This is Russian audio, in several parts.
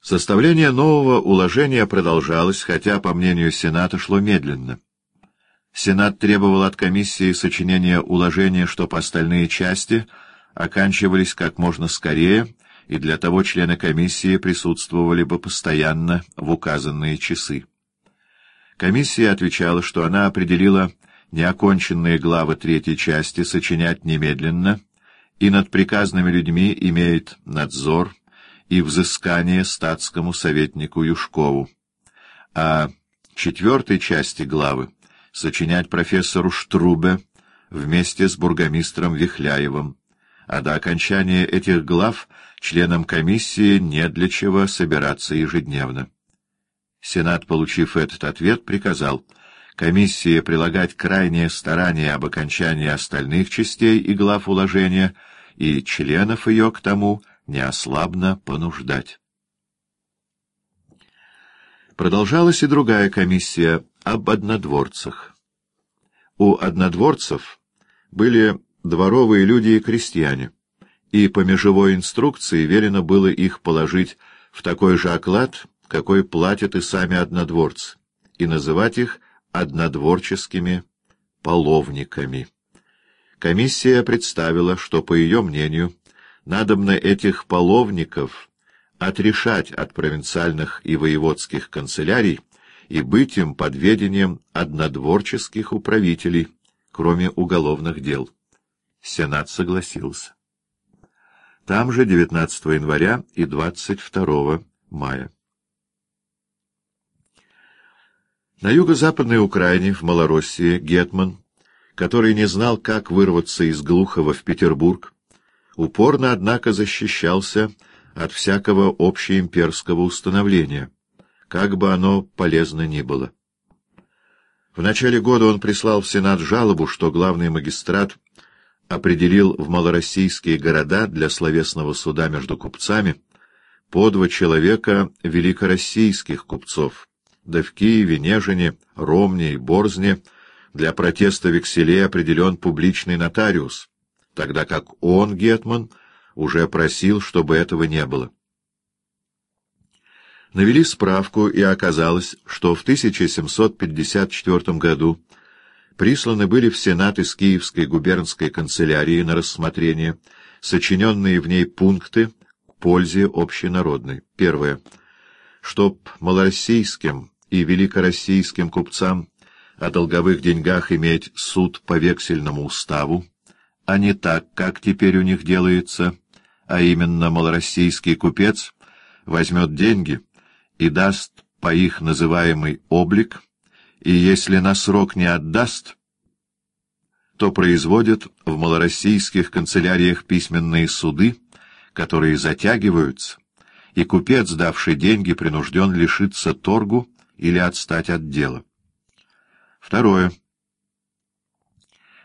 Составление нового уложения продолжалось, хотя, по мнению Сената, шло медленно. Сенат требовал от комиссии сочинения уложения, чтобы остальные части оканчивались как можно скорее, и для того члены комиссии присутствовали бы постоянно в указанные часы. Комиссия отвечала, что она определила неоконченные главы третьей части сочинять немедленно, и над приказными людьми имеет надзор и взыскание статскому советнику Юшкову, а четвертой части главы сочинять профессору Штрубе вместе с бургомистром Вихляевым, а до окончания этих глав членам комиссии не для чего собираться ежедневно. Сенат, получив этот ответ, приказал комиссии прилагать крайнее старание об окончании остальных частей и глав уложения и членов ее к тому неослабно понуждать. Продолжалась и другая комиссия об однодворцах. У однодворцев были дворовые люди и крестьяне, и по межевой инструкции велено было их положить в такой же оклад, какой платят и сами однодворцы, и называть их однодворческими половниками. Комиссия представила, что, по ее мнению, надобно этих половников отрешать от провинциальных и воеводских канцелярий и быть им под ведением однодворческих управителей, кроме уголовных дел. Сенат согласился. Там же 19 января и 22 мая. На юго-западной Украине, в Малороссии, Гетман, который не знал, как вырваться из Глухова в Петербург, упорно, однако, защищался от всякого общеимперского установления, как бы оно полезно ни было. В начале года он прислал в Сенат жалобу, что главный магистрат определил в малороссийские города для словесного суда между купцами по два человека великороссийских купцов, да в Киеве, Нежине, Ромне и Борзне для протеста векселей определен публичный нотариус, тогда как он, Гетман, уже просил, чтобы этого не было. Навели справку, и оказалось, что в 1754 году присланы были в Сенат из Киевской губернской канцелярии на рассмотрение сочиненные в ней пункты к пользе общенародной. Первое. Чтоб малороссийским и великороссийским купцам о долговых деньгах иметь суд по вексельному уставу, а не так, как теперь у них делается, а именно малороссийский купец возьмет деньги и даст по их называемый облик, и если на срок не отдаст, то производит в малороссийских канцеляриях письменные суды, которые затягиваются, и купец, давший деньги, принужден лишиться торгу или отстать от дела. Второе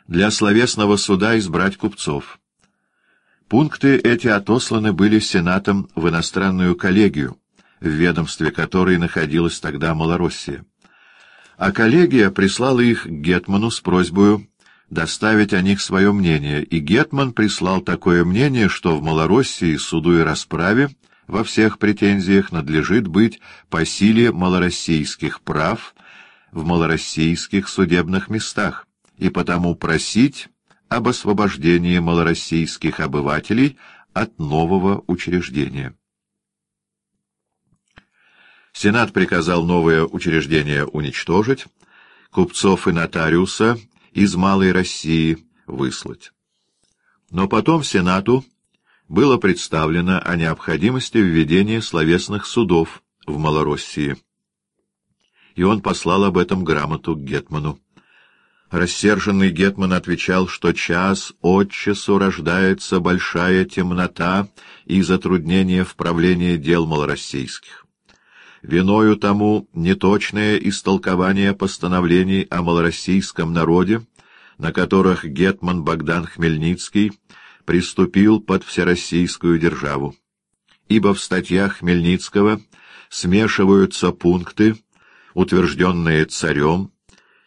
для словесного суда избрать купцов. Пункты эти отосланы были Сенатом в иностранную коллегию, в ведомстве которой находилась тогда Малороссия. А коллегия прислала их к Гетману с просьбой доставить о них свое мнение, и Гетман прислал такое мнение, что в Малороссии суду и расправе во всех претензиях надлежит быть по силе малороссийских прав в малороссийских судебных местах и потому просить об освобождении малороссийских обывателей от нового учреждения. Сенат приказал новое учреждение уничтожить, купцов и нотариуса из Малой России выслать. Но потом Сенату было представлено о необходимости введения словесных судов в Малороссии, и он послал об этом грамоту Гетману. Рассерженный Гетман отвечал, что час от часу рождается большая темнота и затруднение в правлении дел малороссийских. Виною тому неточное истолкование постановлений о малороссийском народе, на которых Гетман Богдан Хмельницкий приступил под всероссийскую державу. Ибо в статьях Хмельницкого смешиваются пункты, утвержденные царем,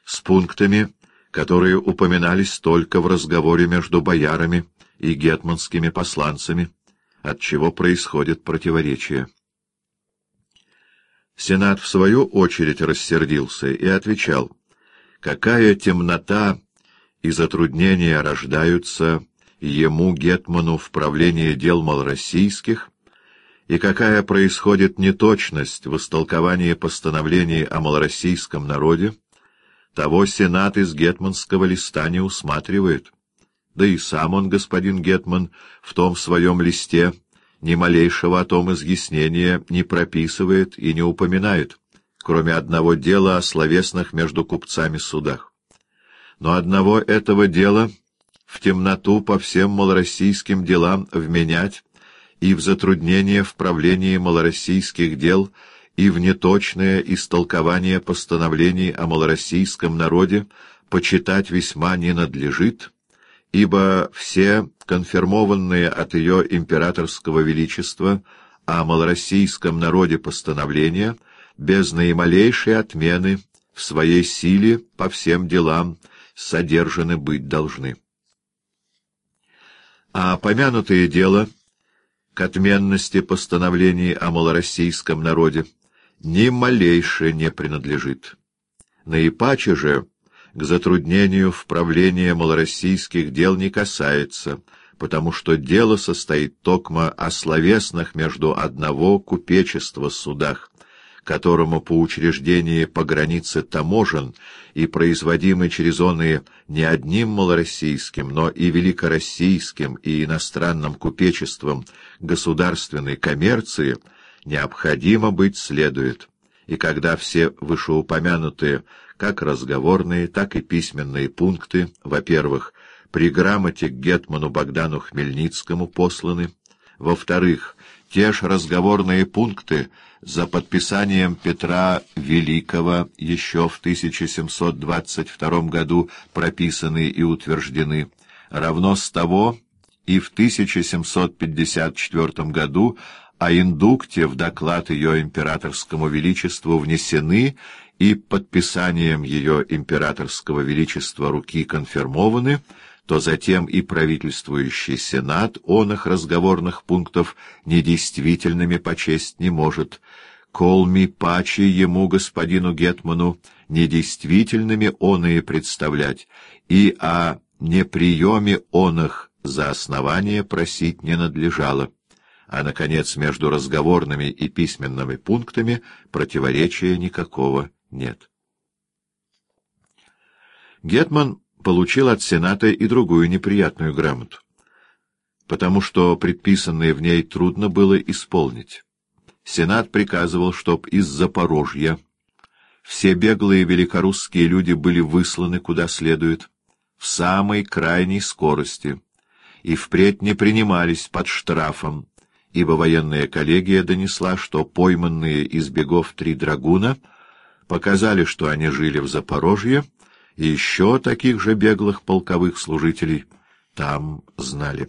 с пунктами, которые упоминались только в разговоре между боярами и гетманскими посланцами, от чего происходит противоречие. Сенат, в свою очередь, рассердился и отвечал, «Какая темнота и затруднения рождаются ему, Гетману, в правлении дел малороссийских, и какая происходит неточность в истолковании постановлений о малороссийском народе, того Сенат из гетманского листа не усматривает. Да и сам он, господин Гетман, в том своем листе ни малейшего о том изъяснения не прописывает и не упоминает, кроме одного дела о словесных между купцами судах. Но одного этого дела в темноту по всем малороссийским делам вменять и в затруднение в правлении малороссийских дел и в неточное истолкование постановлений о малороссийском народе почитать весьма не надлежит, ибо все конфирмованные от ее императорского величества о малороссийском народе постановления без наималейшей отмены в своей силе по всем делам содержаны быть должны. А помянутое дело к отменности постановлений о малороссийском народе ни малейше не принадлежит. Наипаче же к затруднению в правлении малороссийских дел не касается, потому что дело состоит токмо о словесных между одного купечества судах, которому по учреждении по границе таможен и производимый через оные не одним малороссийским, но и великороссийским и иностранным купечеством государственной коммерции необходимо быть следует. И когда все вышеупомянутые как разговорные, так и письменные пункты, во-первых, при грамоте к Гетману Богдану Хмельницкому посланы, во-вторых, те же разговорные пункты за подписанием Петра Великого еще в 1722 году прописаны и утверждены, равно с того и в 1754 году о индукте в доклад ее императорскому величеству внесены и подписанием ее императорского величества руки конфирмованы, то затем и правительствующий сенат он их разговорных пунктов недействительными почесть не может. Колми пачи ему, господину Гетману, недействительными он и представлять, и о неприеме он их за основание просить не надлежало а, наконец, между разговорными и письменными пунктами противоречия никакого нет. Гетман получил от Сената и другую неприятную грамоту, потому что предписанное в ней трудно было исполнить. Сенат приказывал, чтоб из Запорожья все беглые великорусские люди были высланы куда следует, в самой крайней скорости, и впредь не принимались под штрафом, ибо военная коллегия донесла, что пойманные из бегов три драгуна показали, что они жили в Запорожье, и еще таких же беглых полковых служителей там знали.